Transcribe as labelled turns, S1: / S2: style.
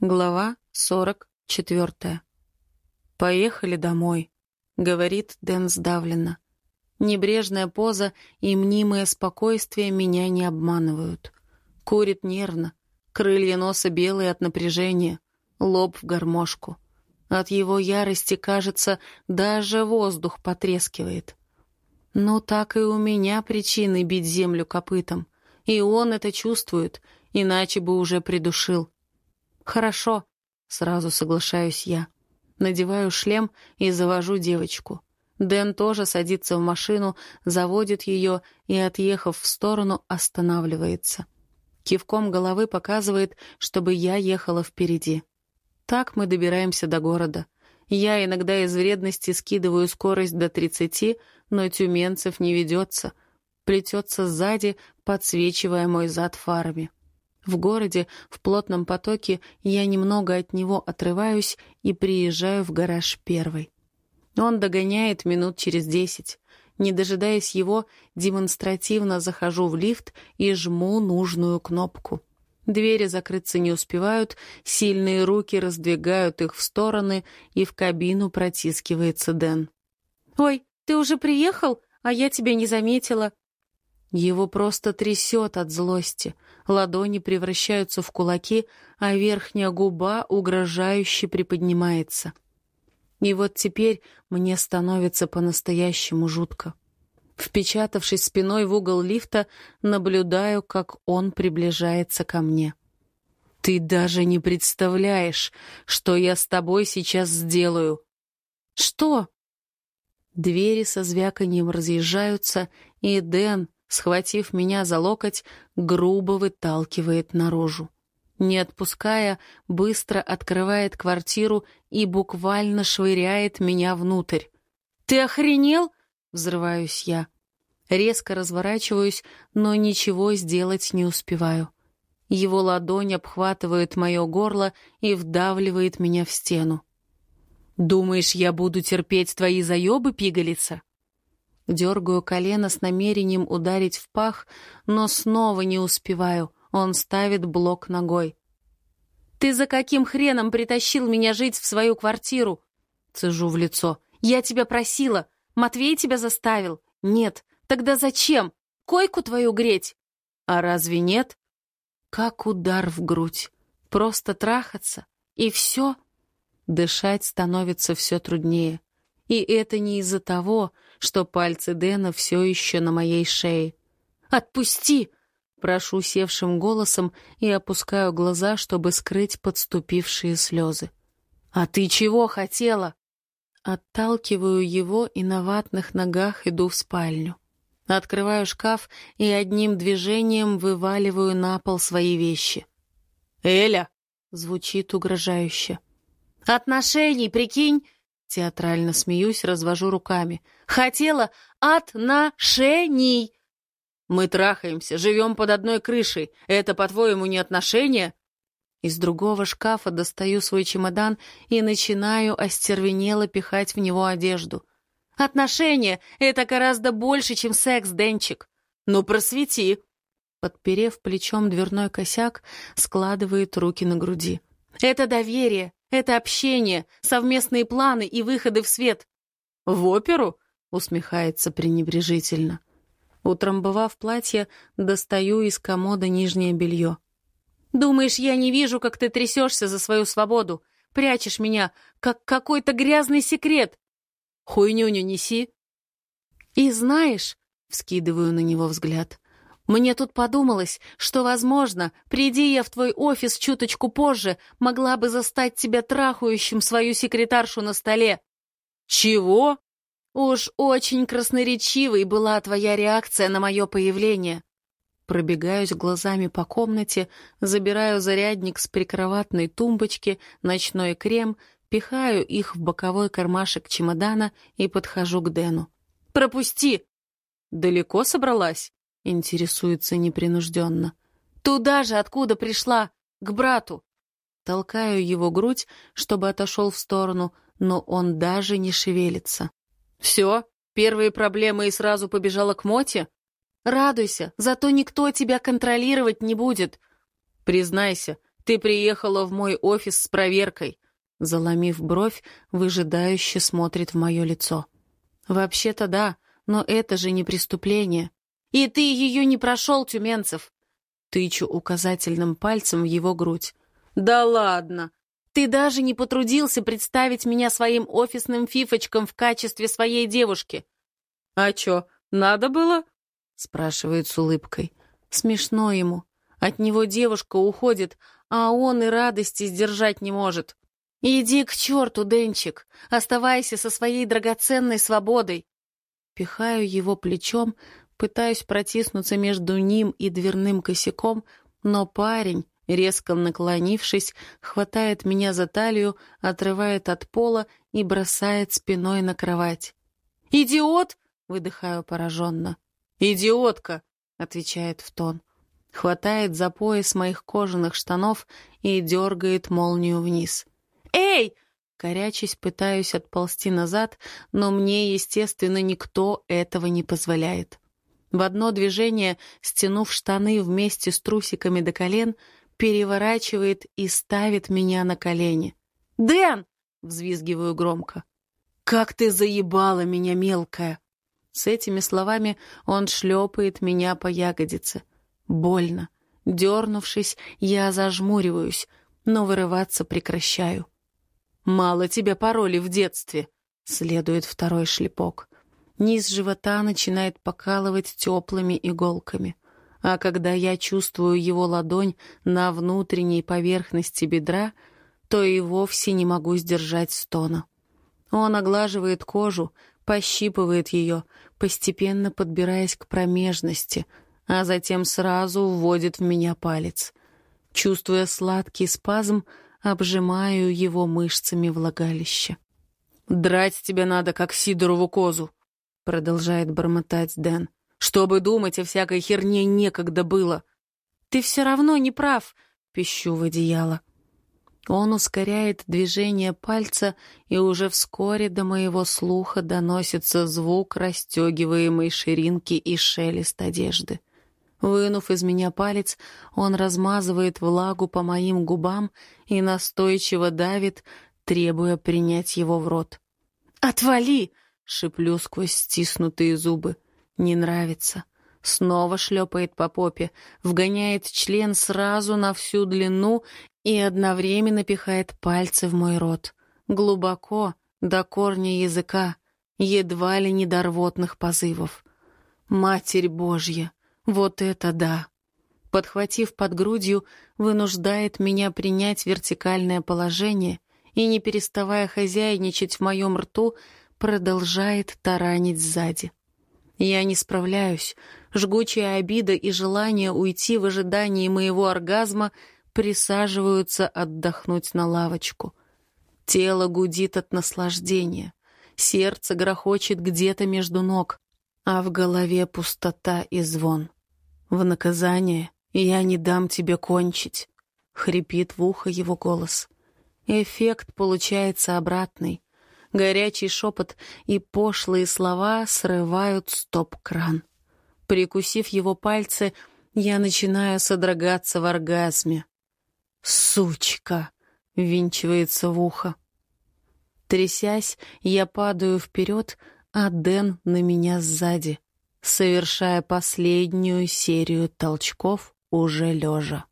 S1: Глава сорок четвертая. «Поехали домой», — говорит Дэн сдавленно. Небрежная поза и мнимое спокойствие меня не обманывают. Курит нервно, крылья носа белые от напряжения, лоб в гармошку. От его ярости, кажется, даже воздух потрескивает. Ну, так и у меня причины бить землю копытом. И он это чувствует, иначе бы уже придушил. «Хорошо», — сразу соглашаюсь я. Надеваю шлем и завожу девочку. Дэн тоже садится в машину, заводит ее и, отъехав в сторону, останавливается. Кивком головы показывает, чтобы я ехала впереди. Так мы добираемся до города. Я иногда из вредности скидываю скорость до 30, но Тюменцев не ведется. Плетется сзади, подсвечивая мой зад фарами. В городе, в плотном потоке, я немного от него отрываюсь и приезжаю в гараж первый. Он догоняет минут через десять. Не дожидаясь его, демонстративно захожу в лифт и жму нужную кнопку. Двери закрыться не успевают, сильные руки раздвигают их в стороны, и в кабину протискивается Дэн. «Ой, ты уже приехал? А я тебя не заметила». Его просто трясет от злости — ладони превращаются в кулаки, а верхняя губа угрожающе приподнимается. И вот теперь мне становится по-настоящему жутко. Впечатавшись спиной в угол лифта, наблюдаю, как он приближается ко мне. «Ты даже не представляешь, что я с тобой сейчас сделаю!» «Что?» Двери со звяканием разъезжаются, и Дэн, схватив меня за локоть, грубо выталкивает наружу. Не отпуская, быстро открывает квартиру и буквально швыряет меня внутрь. «Ты охренел?» — взрываюсь я. Резко разворачиваюсь, но ничего сделать не успеваю. Его ладонь обхватывает мое горло и вдавливает меня в стену. «Думаешь, я буду терпеть твои заебы, пигалица?» Дергаю колено с намерением ударить в пах, но снова не успеваю. Он ставит блок ногой. «Ты за каким хреном притащил меня жить в свою квартиру?» Цежу в лицо. «Я тебя просила. Матвей тебя заставил. Нет. Тогда зачем? Койку твою греть?» «А разве нет?» Как удар в грудь. Просто трахаться. И все. Дышать становится все труднее. И это не из-за того, что пальцы Дэна все еще на моей шее. «Отпусти!» — прошу севшим голосом и опускаю глаза, чтобы скрыть подступившие слезы. «А ты чего хотела?» Отталкиваю его и на ватных ногах иду в спальню. Открываю шкаф и одним движением вываливаю на пол свои вещи. «Эля!» — звучит угрожающе. «Отношений, прикинь!» Театрально смеюсь, развожу руками. «Хотела отношений!» «Мы трахаемся, живем под одной крышей. Это, по-твоему, не отношения?» Из другого шкафа достаю свой чемодан и начинаю остервенело пихать в него одежду. «Отношения — это гораздо больше, чем секс, Денчик. Ну, просвети!» Подперев плечом дверной косяк, складывает руки на груди. «Это доверие, это общение, совместные планы и выходы в свет. В оперу? Усмехается пренебрежительно. Утрамбовав платье, достаю из комода нижнее белье. Думаешь, я не вижу, как ты трясешься за свою свободу? Прячешь меня, как какой-то грязный секрет. Хуйню не неси. И знаешь, вскидываю на него взгляд, мне тут подумалось, что, возможно, приди я в твой офис чуточку позже, могла бы застать тебя трахающим свою секретаршу на столе. Чего? Уж очень красноречивой была твоя реакция на мое появление. Пробегаюсь глазами по комнате, забираю зарядник с прикроватной тумбочки, ночной крем, пихаю их в боковой кармашек чемодана и подхожу к Дэну. «Пропусти!» «Далеко собралась?» Интересуется непринужденно. «Туда же, откуда пришла! К брату!» Толкаю его грудь, чтобы отошел в сторону, но он даже не шевелится. «Все? Первые проблемы и сразу побежала к Моте?» «Радуйся, зато никто тебя контролировать не будет!» «Признайся, Ты приехала в мой офис с проверкой. Заломив бровь, выжидающе смотрит в мое лицо. Вообще-то да, но это же не преступление. И ты ее не прошел, Тюменцев. Тычу указательным пальцем в его грудь. Да ладно. Ты даже не потрудился представить меня своим офисным фифочкам в качестве своей девушки. А чё, надо было? Спрашивает с улыбкой. Смешно ему. От него девушка уходит, а он и радости сдержать не может. «Иди к черту, Денчик! Оставайся со своей драгоценной свободой!» Пихаю его плечом, пытаюсь протиснуться между ним и дверным косяком, но парень, резко наклонившись, хватает меня за талию, отрывает от пола и бросает спиной на кровать. «Идиот!» — выдыхаю пораженно. «Идиотка!» — отвечает в тон. Хватает за пояс моих кожаных штанов и дергает молнию вниз. «Эй!» Корячись, пытаюсь отползти назад, но мне, естественно, никто этого не позволяет. В одно движение, стянув штаны вместе с трусиками до колен, переворачивает и ставит меня на колени. «Дэн!» — взвизгиваю громко. «Как ты заебала меня, мелкая!» С этими словами он шлепает меня по ягодице. Больно. Дернувшись, я зажмуриваюсь, но вырываться прекращаю. «Мало тебе пароли в детстве», — следует второй шлепок. Низ живота начинает покалывать теплыми иголками. А когда я чувствую его ладонь на внутренней поверхности бедра, то и вовсе не могу сдержать стона. Он оглаживает кожу, пощипывает ее, постепенно подбираясь к промежности, а затем сразу вводит в меня палец. Чувствуя сладкий спазм, обжимаю его мышцами влагалища. «Драть тебе надо, как Сидорову козу», — продолжает бормотать Дэн. «Чтобы думать о всякой херне некогда было». «Ты все равно не прав», — пищу в одеяло. Он ускоряет движение пальца, и уже вскоре до моего слуха доносится звук расстегиваемой ширинки и шелест одежды. Вынув из меня палец, он размазывает влагу по моим губам и настойчиво давит, требуя принять его в рот. «Отвали!» — шиплю сквозь стиснутые зубы. «Не нравится». Снова шлепает по попе, вгоняет член сразу на всю длину и одновременно пихает пальцы в мой рот. Глубоко, до корня языка, едва ли не до рвотных позывов. «Матерь Божья!» Вот это да! Подхватив под грудью, вынуждает меня принять вертикальное положение и, не переставая хозяйничать в моем рту, продолжает таранить сзади. Я не справляюсь. Жгучая обида и желание уйти в ожидании моего оргазма присаживаются отдохнуть на лавочку. Тело гудит от наслаждения. Сердце грохочет где-то между ног, а в голове пустота и звон. В наказание я не дам тебе кончить, хрипит в ухо его голос. Эффект получается обратный. Горячий шепот и пошлые слова срывают стоп-кран. Прикусив его пальцы, я начинаю содрогаться в оргазме. «Сучка!» — винчивается в ухо. Трясясь, я падаю вперед, а Дэн на меня сзади совершая последнюю серию толчков уже лежа.